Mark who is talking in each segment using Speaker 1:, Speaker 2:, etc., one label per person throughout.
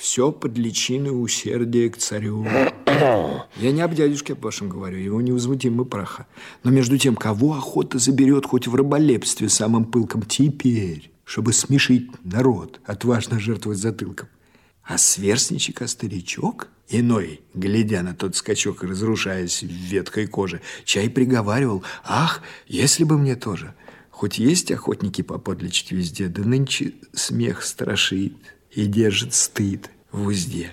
Speaker 1: Все под личиной усердия к царю. Я не об дядюшке об вашем говорю, его невозмутимый праха. Но между тем, кого охота заберет хоть в раболепстве самым пылком теперь, чтобы смешить народ, отважно жертвовать затылком? А сверстничек, а старичок, иной, глядя на тот скачок и разрушаясь в ветхой коже, чай приговаривал, ах, если бы мне тоже. Хоть есть охотники поподлечить везде, да нынче смех страшит и держит стыд в узде.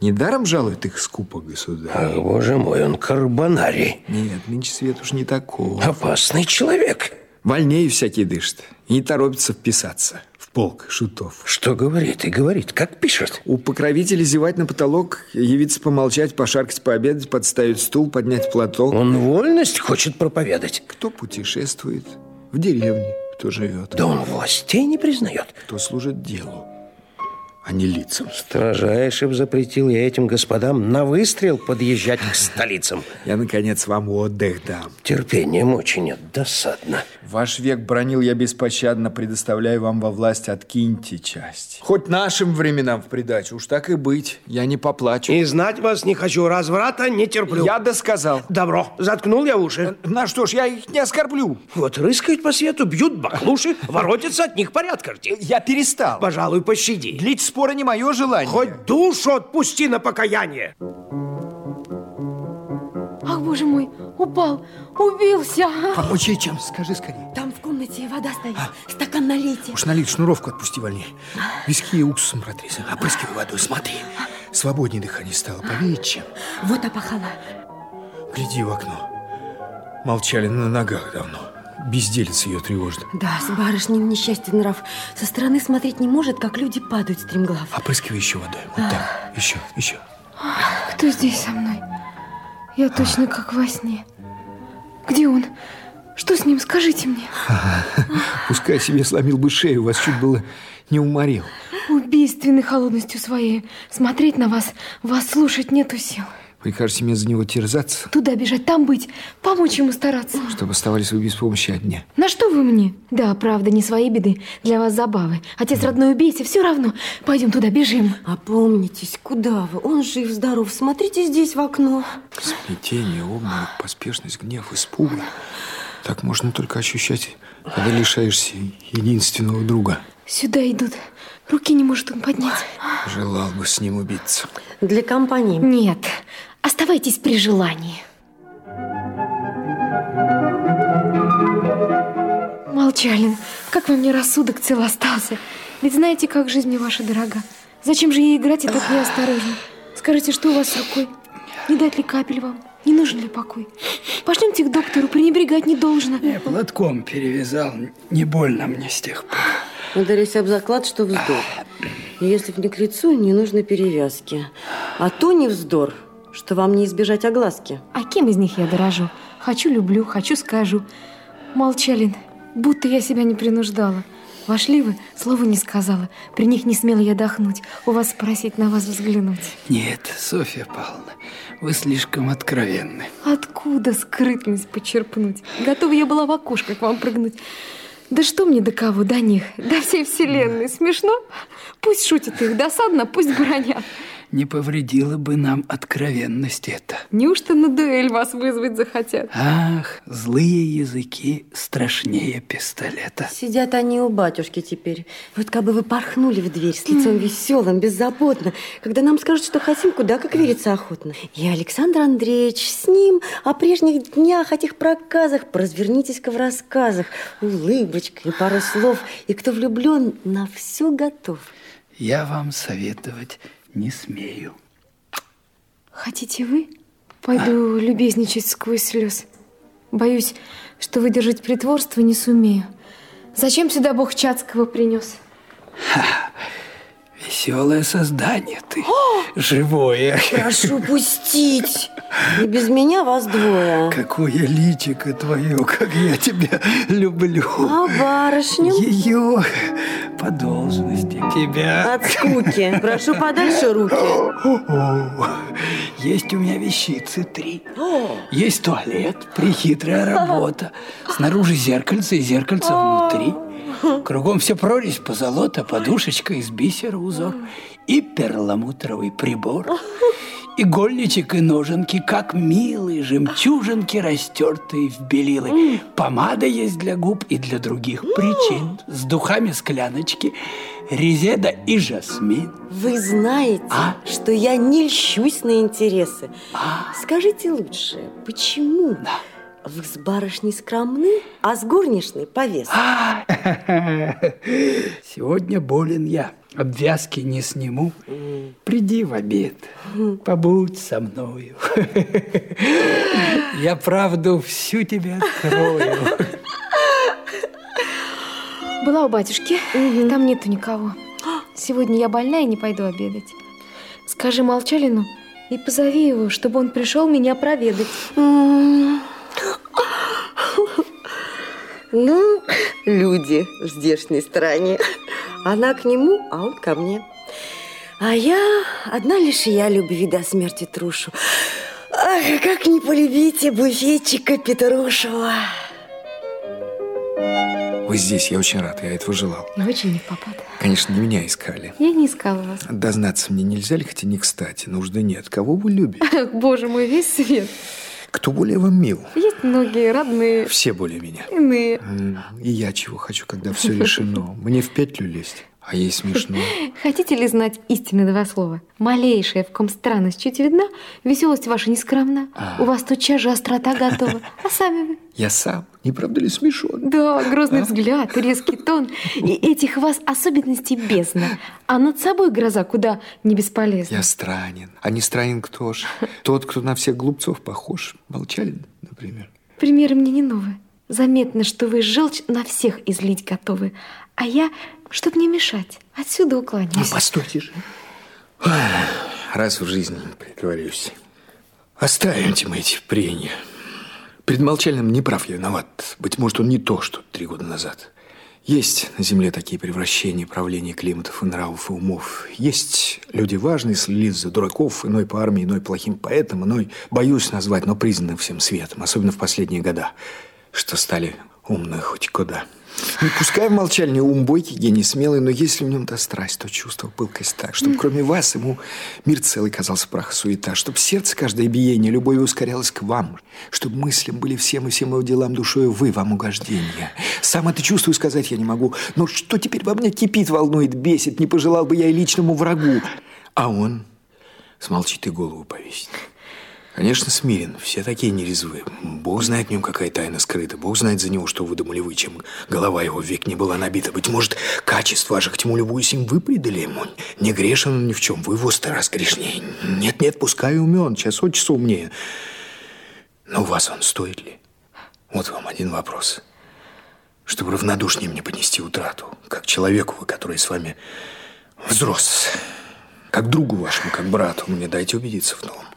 Speaker 1: Недаром жалует их скупо государь.
Speaker 2: Ах, боже мой, он карбонарий.
Speaker 1: Нет, нынче свет уж не такой.
Speaker 2: Опасный человек.
Speaker 1: Вольнее всякий дышит. И не торопится вписаться в полк шутов.
Speaker 2: Что говорит и говорит, как пишет.
Speaker 1: У покровителя зевать на потолок, явиться помолчать, пошаркать, пообедать, подставить стул, поднять платок.
Speaker 2: Он вольность хочет проповедать.
Speaker 1: Кто путешествует в деревне, кто живет.
Speaker 2: Да он властей не признает.
Speaker 1: Кто служит делу а не лицам.
Speaker 2: Строжайше запретил я этим господам на выстрел подъезжать к столицам.
Speaker 1: Я, наконец, вам отдых дам.
Speaker 2: Терпением очень нет, досадно.
Speaker 1: Ваш век бронил я беспощадно, предоставляю вам во власть, откиньте часть. Хоть нашим временам в придачу, уж так и быть, я не поплачу.
Speaker 2: И знать вас не хочу, разврата не терплю.
Speaker 1: Я досказал.
Speaker 2: Добро, заткнул я уши.
Speaker 1: На что ж, я их не оскорблю.
Speaker 2: Вот рыскают по свету, бьют баклуши, воротятся от них порядка.
Speaker 1: Я перестал.
Speaker 2: Пожалуй, пощади.
Speaker 1: Длить спора не мое желание.
Speaker 2: Хоть душу отпусти на покаяние.
Speaker 3: Ах, боже мой, упал, убился.
Speaker 1: Помочь ей чем? Скажи скорее.
Speaker 3: Там в комнате вода стоит. А? Стакан налейте.
Speaker 1: Уж налить, шнуровку отпусти вольнее. Виски и уксусом протри. Опрыскивай водой, смотри. Свободнее дыхание стало, повеять чем.
Speaker 3: Вот опахала.
Speaker 1: Гляди в окно. Молчали на ногах давно. Безделец ее тревожит.
Speaker 3: Да, с барышней несчастье нрав. Со стороны смотреть не может, как люди падают стремглав.
Speaker 1: Опрыскивай еще водой. Вот так. Еще, еще.
Speaker 3: Кто здесь со мной? Я точно как во сне. Где он? Что с ним? Скажите мне.
Speaker 1: Пускай себе сломил бы шею, вас чуть было не уморил.
Speaker 3: Убийственной холодностью своей. Смотреть на вас, вас слушать нету сил.
Speaker 1: Прикажете мне за него терзаться?
Speaker 3: Туда бежать, там быть, помочь ему стараться.
Speaker 1: Чтобы оставались вы без помощи одни.
Speaker 3: На что вы мне? Да, правда, не свои беды, для вас забавы. Отец да. родной убейся, все равно. Пойдем туда, бежим.
Speaker 4: Опомнитесь, куда вы? Он жив, здоров, смотрите здесь в окно.
Speaker 1: Смятение, обморок, поспешность, гнев, испуг. Так можно только ощущать, когда лишаешься единственного друга.
Speaker 3: Сюда идут. Руки не может он поднять.
Speaker 1: Желал бы с ним убиться.
Speaker 4: Для компании?
Speaker 3: Нет. Оставайтесь при желании. Молчалин, как вам не рассудок цел остался? Ведь знаете, как жизнь мне ваша дорога. Зачем же ей играть и так неосторожно? Скажите, что у вас с рукой? Не дать ли капель вам? Не нужен ли покой? Пошлемте к доктору, пренебрегать не должно.
Speaker 5: Я платком перевязал, не больно мне с тех пор.
Speaker 4: Ударись об заклад, что вздор. И если не к лицу, не нужно перевязки. А то не вздор, что вам не избежать огласки.
Speaker 3: А кем из них я дорожу? Хочу люблю, хочу скажу. Молчалин, будто я себя не принуждала. Вошли вы, слова не сказала. При них не смела я дохнуть. У вас спросить, на вас взглянуть.
Speaker 5: Нет, Софья Павловна, вы слишком откровенны.
Speaker 3: Откуда скрытность почерпнуть? Готова я была в окошко к вам прыгнуть. Да что мне до кого, до них, до всей вселенной. Смешно? Пусть шутят их, досадно, пусть бронят
Speaker 5: не повредила бы нам откровенность это.
Speaker 3: Неужто на дуэль вас вызвать захотят?
Speaker 5: Ах, злые языки страшнее пистолета.
Speaker 4: Сидят они у батюшки теперь. Вот как бы вы порхнули в дверь с лицом веселым, беззаботно, когда нам скажут, что хотим, куда как верится охотно. И Александр Андреевич с ним о прежних днях, о тех проказах, поразвернитесь-ка в рассказах, улыбочка и пару слов, и кто влюблен, на все готов.
Speaker 5: Я вам советовать не смею.
Speaker 3: Хотите вы? Пойду а? любезничать сквозь слез. Боюсь, что выдержать притворство не сумею. Зачем сюда Бог Чацкого принес?
Speaker 5: Ха, веселое создание ты, О! живое.
Speaker 4: Прошу пустить. И без меня вас двое.
Speaker 5: Какое личико твое, как я тебя люблю.
Speaker 4: А барышню?
Speaker 5: Ее по должности. Тебя.
Speaker 4: От скуки. Прошу подальше руки.
Speaker 5: Есть у меня вещицы три. Есть туалет, прихитрая работа. Снаружи зеркальце и зеркальце внутри. Кругом все прорезь позолота, подушечка из бисера узор и перламутровый прибор. Игольничек и ноженки, как милые жемчужинки, растертые в белилы. Помада есть для губ и для других причин. С духами скляночки, резеда и жасмин.
Speaker 4: Вы знаете,
Speaker 5: А?
Speaker 4: что я не льщусь на интересы.
Speaker 5: А.
Speaker 4: Скажите лучше, почему вы с барышней скромны, а с горничной повес?
Speaker 5: Сегодня болен я. Обвязки не сниму. Приди в обед. Побудь со мною. Я правду всю тебе открою.
Speaker 3: Была у батюшки, там нету никого. Сегодня я больна и не пойду обедать. Скажи Молчалину и позови его, чтобы он пришел меня проведать.
Speaker 4: Ну, люди в здешней стране. Она к нему, а он ко мне. А я, одна лишь я любви до смерти трушу. Ах, как не полюбите буфетчика Петрушева.
Speaker 1: Вы здесь, я очень рад, я этого желал.
Speaker 3: И очень не попад.
Speaker 1: Конечно, не меня искали.
Speaker 3: Я не искала вас.
Speaker 1: Дознаться мне нельзя ли, хотя не кстати, нужды нет. Кого вы любите?
Speaker 3: Боже мой, весь свет.
Speaker 1: Кто более вам мил?
Speaker 3: Есть многие родные,
Speaker 1: Все более меня.
Speaker 3: иные.
Speaker 1: И я чего хочу, когда все решено. Мне в петлю лезть. А ей смешно.
Speaker 3: Хотите ли знать истины два слова? Малейшая, в ком странность чуть видна, веселость ваша нескромна. У вас тотчас же острота готова. А сами вы?
Speaker 1: Я сам, не правда ли смешон?
Speaker 3: Да, грозный взгляд, резкий тон. И этих вас особенностей бездна. А над собой гроза куда не бесполезна.
Speaker 1: Я странен. А не странен кто ж? Тот, кто на всех глупцов похож. Молчалин, например.
Speaker 3: Примеры мне не новые. Заметно, что вы желчь на всех излить готовы. А я, чтоб не мешать, отсюда
Speaker 1: Ну,
Speaker 3: уклоняюсь.
Speaker 1: постойте же. Раз в жизни притворюсь. Оставимте мы эти прения. Перед Молчальным не прав я виноват. Быть может, он не то, что три года назад. Есть на Земле такие превращения, правления климатов и нравов и умов. Есть люди важные, слились за дураков, иной по армии, иной плохим поэтом, иной, боюсь назвать, но признанным всем светом, особенно в последние года, что стали умны хоть куда. Не пускай в молчальне ум бойкий, гений смелый, но если в нем та страсть, то чувство, пылкость так, чтобы кроме вас ему мир целый казался прах суета, чтобы сердце каждое биение любовью ускорялось к вам, чтобы мыслям были всем и всем его делам душою вы, вам угождение. Сам это чувствую сказать я не могу, но что теперь во мне кипит, волнует, бесит, не пожелал бы я и личному врагу. А он смолчит и голову повесит. Конечно, смирен. Все такие нерезвы. Бог знает в нем, какая тайна скрыта. Бог знает за него, что выдумали вы, чем голова его век не была набита. Быть может, качество ваших тьму любуюсь им вы придали ему. Не грешен он ни в чем. Вы его раз грешнее. Нет-нет, пускай умен, час от часу умнее. Но вас он стоит ли? Вот вам один вопрос. Чтобы равнодушнее мне поднести утрату. Как человеку который с вами взрос. Как другу вашему, как брату. Мне дайте убедиться в том.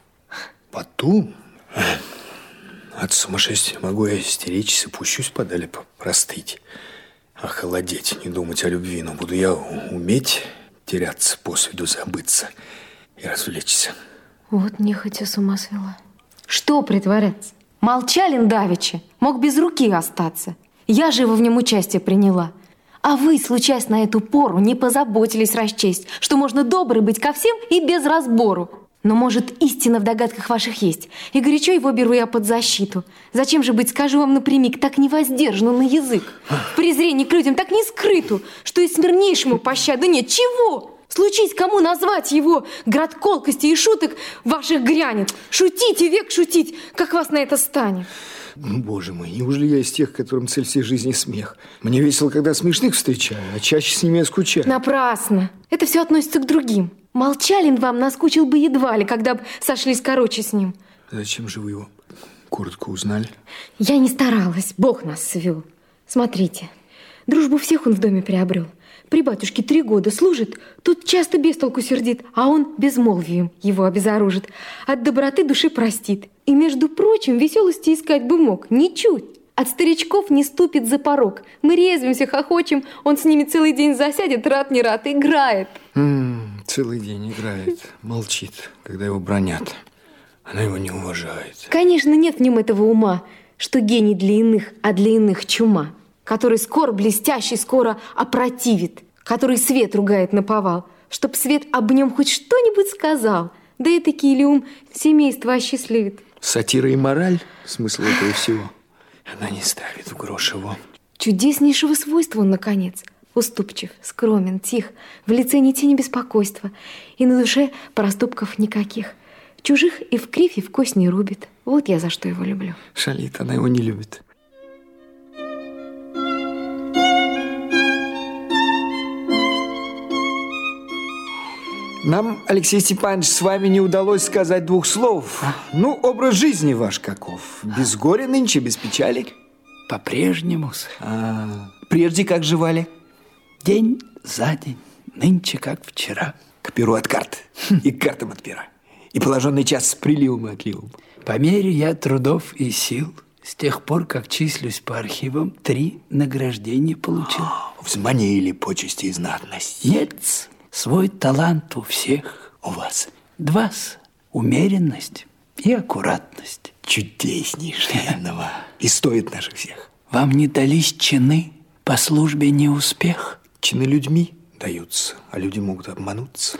Speaker 1: Потом э, от сумасшествия могу я стеречься, пущусь подали простыть, охолодеть, не думать о любви, но буду я уметь теряться, по свету забыться и развлечься.
Speaker 3: Вот нехотя с ума свела. Что притворяться? Молчалин давеча, мог без руки остаться. Я же его в нем участие приняла. А вы, случаясь на эту пору, не позаботились расчесть, что можно добрый быть ко всем и без разбору. Но, может, истина в догадках ваших есть, и горячо его беру я под защиту. Зачем же быть, скажу вам напрямик, так невоздержанно на язык? В презрении к людям так не скрыту, что и смирнейшему пощады нет. Чего? Случись кому назвать его град колкости и шуток ваших грянет. Шутите, век шутить, как вас на это станет.
Speaker 1: Боже мой, неужели я из тех, которым цель всей жизни смех? Мне весело, когда смешных встречаю, а чаще с ними я скучаю.
Speaker 3: Напрасно. Это все относится к другим. Молчалин вам наскучил бы едва ли, когда бы сошлись короче с ним.
Speaker 1: Зачем же вы его коротко узнали?
Speaker 3: Я не старалась, Бог нас свел. Смотрите, дружбу всех он в доме приобрел. При батюшке три года служит, тут часто без толку сердит, а он безмолвием его обезоружит. От доброты души простит. И, между прочим, веселости искать бы мог. Ничуть. От старичков не ступит за порог. Мы резвимся, хохочем, он с ними целый день засядет, рад не рад, играет.
Speaker 1: М, целый день играет, молчит, когда его бронят. Она его не уважает.
Speaker 3: Конечно, нет в нем этого ума, что гений для иных, а для иных чума. Который скоро блестящий, скоро опротивит, который свет ругает на повал, чтоб свет об нем хоть что-нибудь сказал. Да и таки или ум семейство осчастливит.
Speaker 1: Сатира и мораль – смысл этого всего. Она не ставит в грош его.
Speaker 3: Чудеснейшего свойства он, наконец. Уступчив, скромен, тих, в лице ни тени беспокойства, и на душе проступков никаких. Чужих и в кривь, и в кость не рубит. Вот я за что его люблю.
Speaker 1: Шалит, она его не любит. Нам, Алексей Степанович, с вами не удалось сказать двух слов. Ну, образ жизни ваш каков? Без горя нынче, без печали?
Speaker 5: По-прежнему,
Speaker 1: А, прежде как жевали?
Speaker 5: день за день, нынче как вчера.
Speaker 1: К перу от карт и к картам от пера. И положенный час с приливом и отливом.
Speaker 5: По мере я трудов и сил, с тех пор, как числюсь по архивам, три награждения получил.
Speaker 1: В звании или почести и знатность.
Speaker 5: Нет, свой талант у всех.
Speaker 1: У вас
Speaker 5: Два умеренность и аккуратность.
Speaker 1: чудеснейшая нова. И стоит наших всех.
Speaker 5: Вам не дались чины, по службе не успех.
Speaker 1: Чины людьми даются, а люди могут обмануться.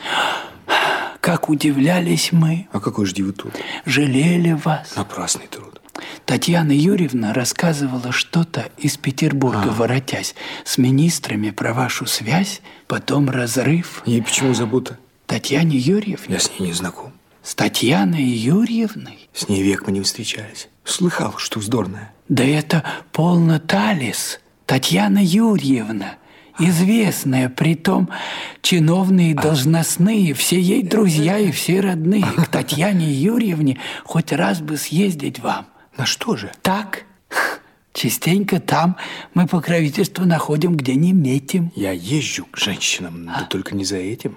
Speaker 5: Как удивлялись мы,
Speaker 1: А какой жди вы тут?
Speaker 5: жалели вас.
Speaker 1: Напрасный труд.
Speaker 5: Татьяна Юрьевна рассказывала что-то из Петербурга, воротясь, с министрами про вашу связь, потом разрыв.
Speaker 1: И почему забуто?
Speaker 5: Татьяне Юрьевне?
Speaker 1: Я с ней не знаком.
Speaker 5: С Татьяной Юрьевной?
Speaker 1: С ней век мы не встречались. Слыхал, что вздорная.
Speaker 5: Да это полно Талис, Татьяна Юрьевна, известная, притом чиновные и должностные, все ей друзья и все родные. К Татьяне Юрьевне хоть раз бы съездить вам.
Speaker 1: На что же?
Speaker 5: Так, частенько там мы покровительство находим, где не метим.
Speaker 1: Я езжу к женщинам, да только не за этим.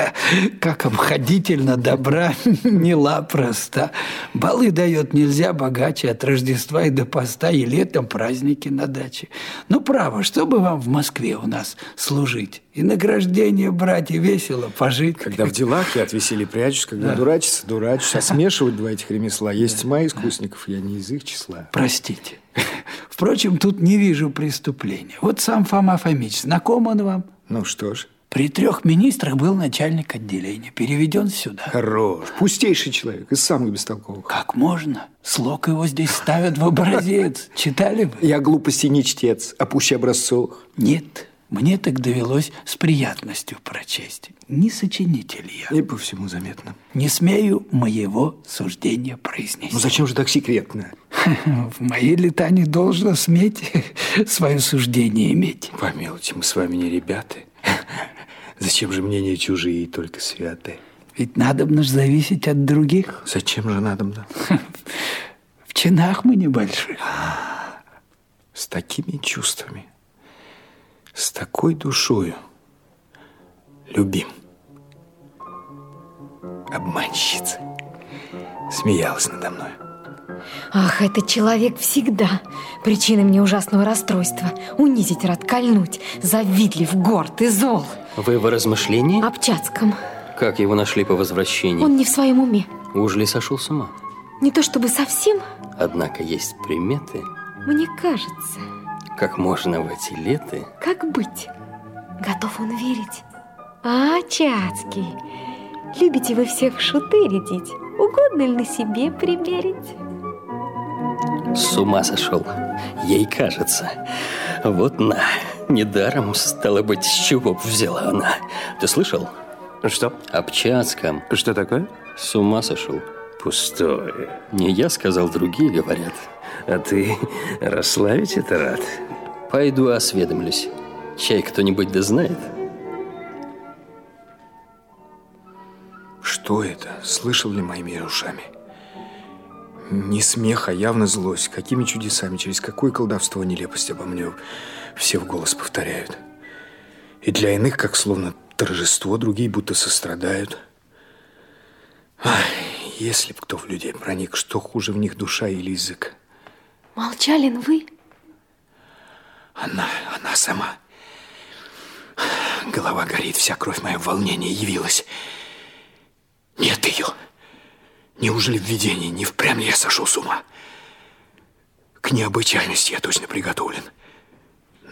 Speaker 5: Как обходительно добра мила проста. Балы дает нельзя богаче от Рождества и до поста, и летом праздники на даче. Ну, право, чтобы вам в Москве у нас служить? И награждение брать, и весело пожить.
Speaker 1: Когда в делах я от веселья прячусь, когда дурачиться, дурачусь. А смешивать два этих ремесла есть тьма искусников, я не из их числа.
Speaker 5: Простите. Впрочем, тут не вижу преступления. Вот сам Фома Фомич, знаком он вам?
Speaker 1: Ну что ж,
Speaker 5: При трех министрах был начальник отделения, переведен сюда.
Speaker 1: хорош, пустейший человек, из самых бестолковых.
Speaker 5: Как можно? Слог его здесь ставят в образец. Читали вы?
Speaker 1: Я глупости не чтец, а пуще образцовых.
Speaker 5: Нет, мне так довелось с приятностью прочесть. Не сочинитель я.
Speaker 1: И по всему заметно.
Speaker 5: Не смею моего суждения произнести.
Speaker 1: Ну зачем же так секретно?
Speaker 5: В моей лета не должно сметь свое суждение иметь.
Speaker 1: Помилуйте, мы с вами не ребята. Зачем же мнения чужие и только святые?
Speaker 5: Ведь надо ж зависеть от других.
Speaker 1: Зачем же надо мне?
Speaker 5: В чинах мы небольших.
Speaker 1: С такими чувствами, с такой душою любим. Обманщица смеялась надо мной.
Speaker 3: Ах, этот человек всегда причина мне ужасного расстройства. Унизить рад, кольнуть, завидлив, горд и зол.
Speaker 2: Вы в размышлении?
Speaker 3: Об Чацком.
Speaker 2: Как его нашли по возвращении?
Speaker 3: Он не в своем уме.
Speaker 2: Уж ли сошел с ума?
Speaker 3: Не то чтобы совсем,
Speaker 2: Однако есть приметы,
Speaker 3: мне кажется.
Speaker 2: Как можно в эти леты
Speaker 3: Как быть? Готов он верить? А, Чацкий, любите вы всех шуты рядить? Угодно ли на себе примерить?
Speaker 2: с ума сошел. Ей кажется. Вот на, недаром, стало быть, с чего б взяла она. Ты слышал?
Speaker 6: Что?
Speaker 2: Об Чацком.
Speaker 6: Что такое?
Speaker 2: С ума сошел.
Speaker 6: Пустое.
Speaker 2: Не я сказал, другие говорят.
Speaker 6: А ты расслабить это рад?
Speaker 2: Пойду осведомлюсь. Чай кто-нибудь да знает?
Speaker 1: Что это? Слышал ли моими ушами? Не смех, а явно злость. Какими чудесами, через какое колдовство, нелепость обо мне все в голос повторяют. И для иных, как словно торжество, другие будто сострадают. Ай, если б кто в людей проник, что хуже в них душа или язык?
Speaker 3: Молчалин вы?
Speaker 1: Она, она сама. Голова горит, вся кровь моя в волнении явилась. Нет ее. Неужели в видении не впрямь я сошел с ума? К необычайности я точно приготовлен.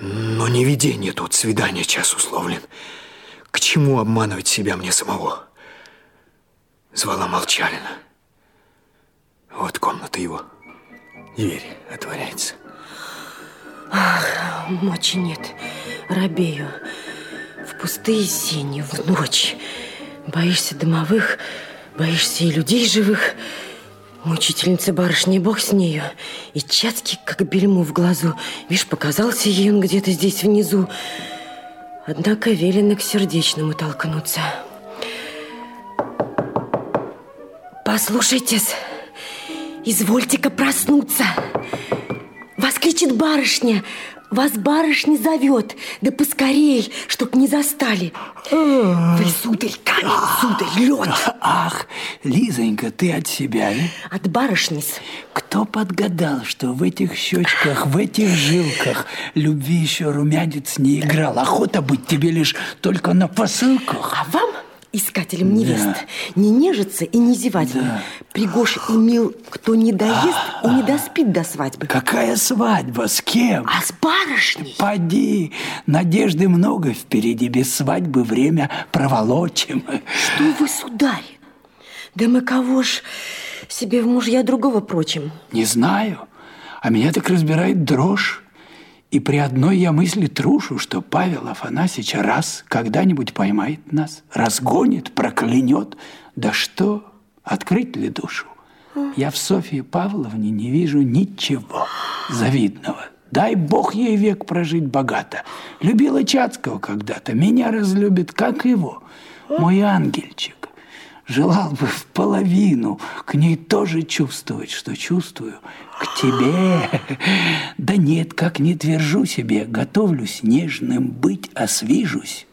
Speaker 1: Но не видение тут, свидание час условлен. К чему обманывать себя мне самого? Звала Молчалина. Вот комната его. Дверь отворяется.
Speaker 4: Ах, мочи нет. Робею. В пустые сени, в ночь. Боишься домовых, боишься и людей живых. Мучительница барышня, бог с нею. И чатки, как бельму в глазу. Вишь, показался ей он где-то здесь внизу. Однако велено к сердечному толкнуться. Послушайтесь, извольте-ка проснуться. Воскличет барышня. Вас барышня зовет. Да поскорей, чтоб не застали. Вы, сударь, камень, сударь, лед.
Speaker 5: Ах, Лизонька, ты от себя, да?
Speaker 4: От барышни
Speaker 5: Кто подгадал, что в этих щечках, в этих жилках любви еще румянец не играл? Охота быть тебе лишь только на посылках.
Speaker 4: А вам, искателям невест, да. не нежиться и не зевать. Да. Пригож и мил, кто не доест и не доспит до свадьбы.
Speaker 5: Какая свадьба? С кем?
Speaker 4: А с барышней.
Speaker 5: Поди, надежды много впереди. Без свадьбы время проволочим.
Speaker 4: Что вы, сударь? Да мы кого ж себе в мужья другого прочим?
Speaker 5: Не знаю. А меня так разбирает дрожь. И при одной я мысли трушу, что Павел Афанасьевич раз когда-нибудь поймает нас, разгонит, проклянет. Да что, открыть ли душу? Я в Софии Павловне не вижу ничего завидного. Дай Бог ей век прожить богато. Любила Чацкого когда-то, меня разлюбит, как его. Мой ангельчик. Желал бы в половину к ней тоже чувствовать, что чувствую к тебе. Да нет, как не твержу себе, готовлюсь нежным быть, освижусь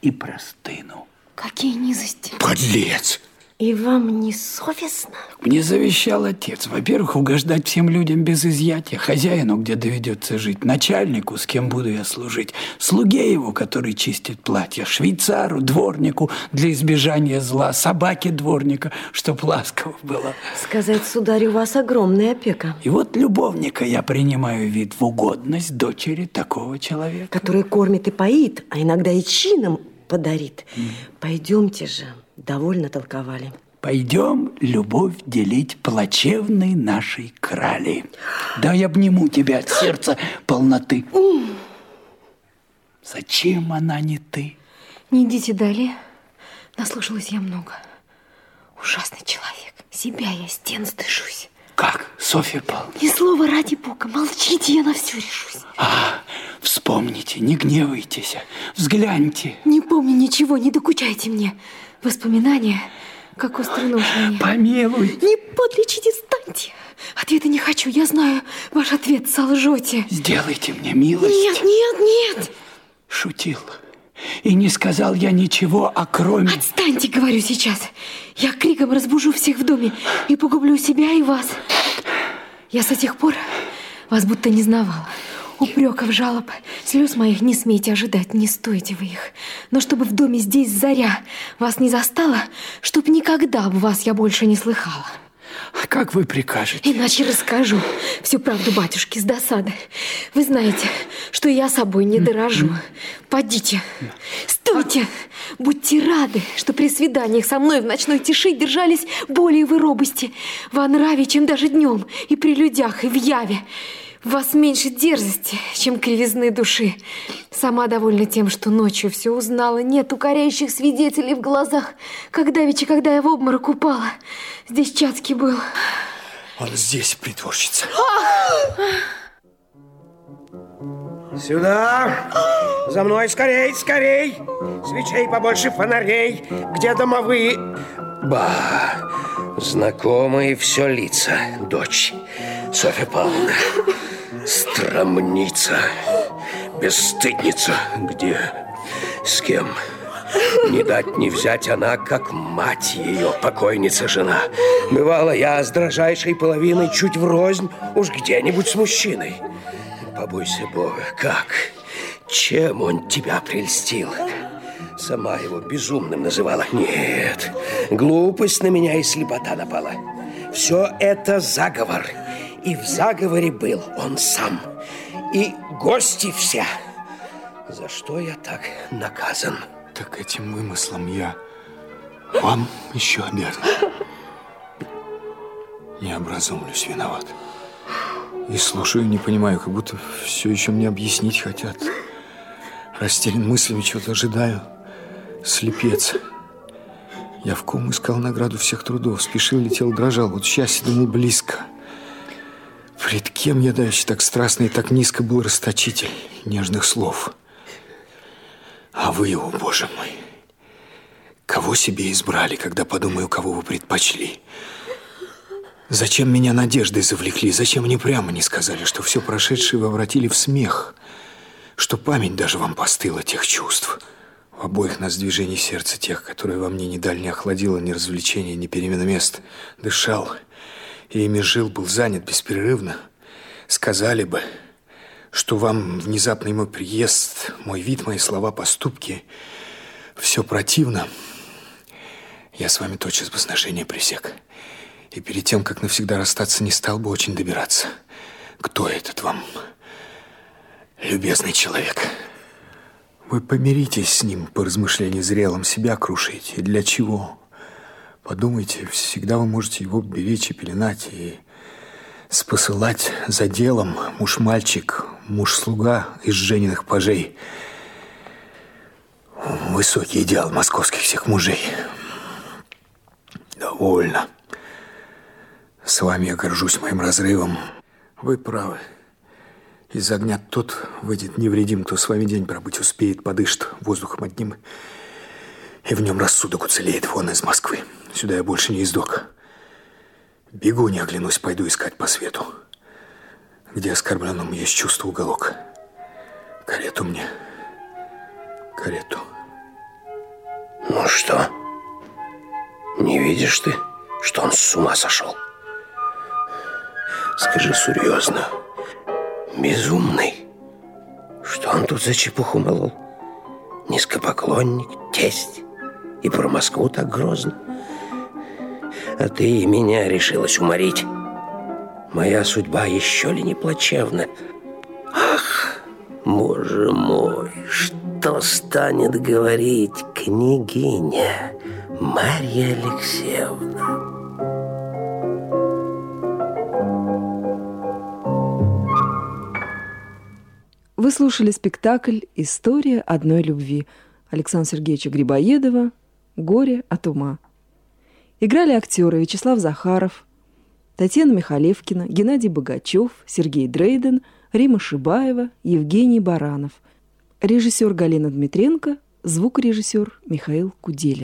Speaker 5: и простыну.
Speaker 3: Какие низости.
Speaker 1: Подлец!
Speaker 4: И вам не совестно?
Speaker 5: Мне завещал отец. Во-первых, угождать всем людям без изъятия, хозяину, где доведется жить, начальнику, с кем буду я служить, слуге его, который чистит платье, швейцару, дворнику для избежания зла, собаке дворника, чтоб ласково было.
Speaker 4: Сказать, сударь, у вас огромная опека.
Speaker 5: И вот любовника я принимаю вид в угодность дочери такого человека.
Speaker 4: Который кормит и поит, а иногда и чином подарит. Mm. Пойдемте же довольно толковали.
Speaker 5: Пойдем любовь делить плачевной нашей крали. Да я обниму тебя от сердца полноты. Зачем она не ты?
Speaker 3: Не идите далее. Наслушалась я много. Ужасный человек. Себя я стен стыжусь.
Speaker 5: Как, Софья Павловна?
Speaker 3: Ни слова ради Бога, молчите, я на все решусь.
Speaker 5: А, вспомните, не гневайтесь, взгляньте.
Speaker 3: Не помню ничего, не докучайте мне. Воспоминания, как острый нож мне.
Speaker 5: Помилуй.
Speaker 3: Не подлечите, встаньте. Ответа не хочу, я знаю ваш ответ, солжете.
Speaker 5: Сделайте мне милость.
Speaker 3: Нет, нет, нет.
Speaker 5: Шутил. И не сказал я ничего, а кроме...
Speaker 3: Отстаньте, говорю сейчас. Я криком разбужу всех в доме и погублю себя и вас. Я с тех пор вас будто не знавала. Упреков, жалоб, слез моих не смейте ожидать, не стоите вы их. Но чтобы в доме здесь заря вас не застала, чтоб никогда об вас я больше не слыхала.
Speaker 5: А как вы прикажете?
Speaker 3: Иначе расскажу всю правду батюшки с досады. Вы знаете, что я собой не дорожу. Подите, стойте, будьте рады, что при свиданиях со мной в ночной тиши держались более вы робости, во нраве, чем даже днем, и при людях, и в яве. В вас меньше дерзости, чем кривизны души. Сама довольна тем, что ночью все узнала. Нет укоряющих свидетелей в глазах. Когда ведь, когда я в обморок упала, здесь Чацкий был.
Speaker 1: Он здесь притворщица. Сюда! За мной скорей, скорей! Свечей побольше, фонарей! Где домовые?
Speaker 6: Ба, знакомые все лица, дочь Софья Павловна. Стромница, бесстыдница, где, с кем? Не дать не взять она, как мать ее, покойница жена. Бывало, я с дрожайшей половиной чуть врознь, уж где-нибудь с мужчиной. Побойся Бога, как? Чем он тебя прельстил? Сама его безумным называла. Нет, глупость на меня и слепота напала. Все это заговор. И в заговоре был он сам. И гости все. За что я так наказан?
Speaker 1: Так этим вымыслом я вам еще обязан. Не образумлюсь, виноват. И слушаю, не понимаю, как будто все еще мне объяснить хотят. Растерян мыслями, чего-то ожидаю. Слепец. Я в ком искал награду всех трудов, спешил, летел, дрожал. Вот счастье, думал, близко. Пред кем я давеча так страстно и так низко был расточитель нежных слов. А вы его, боже мой, кого себе избрали, когда подумаю, кого вы предпочли? Зачем меня надеждой завлекли? Зачем мне прямо не сказали, что все прошедшее вы обратили в смех? Что память даже вам постыла тех чувств? В обоих нас движений сердца тех, которые во мне ни даль не охладило, ни развлечения, ни перемена мест. Дышал и ими жил, был занят беспрерывно. Сказали бы, что вам внезапный мой приезд, мой вид, мои слова, поступки, все противно, я с вами тотчас бы сношение пресек. И перед тем, как навсегда расстаться, не стал бы очень добираться. Кто этот вам, любезный человек? Вы помиритесь с ним по размышлению зрелым, себя крушить. И для чего? Подумайте, всегда вы можете его беречь и пеленать, и спосылать за делом муж-мальчик, муж-слуга из жененных пажей. Высокий идеал московских всех мужей. Довольно. С вами я горжусь моим разрывом. Вы правы. Из огня тот выйдет невредим, кто с вами день пробыть успеет, подышит воздухом одним, и в нем рассудок уцелеет вон из Москвы. Сюда я больше не издок. Бегу, не оглянусь, пойду искать по свету. Где оскорбленному есть чувство уголок. Карету мне. Карету.
Speaker 6: Ну что? Не видишь ты, что он с ума сошел? Скажи серьезно безумный. Что он тут за чепуху молол? Низкопоклонник, тесть. И про Москву так грозно. А ты и меня решилась уморить. Моя судьба еще ли не плачевна? Ах, боже мой, что станет говорить княгиня Марья Алексеевна?
Speaker 7: Вы слушали спектакль «История одной любви» Александра Сергеевича Грибоедова «Горе от ума». Играли актеры Вячеслав Захаров, Татьяна Михалевкина, Геннадий Богачев, Сергей Дрейден, Рима Шибаева, Евгений Баранов. Режиссер Галина Дмитренко, звукорежиссер Михаил Куделин.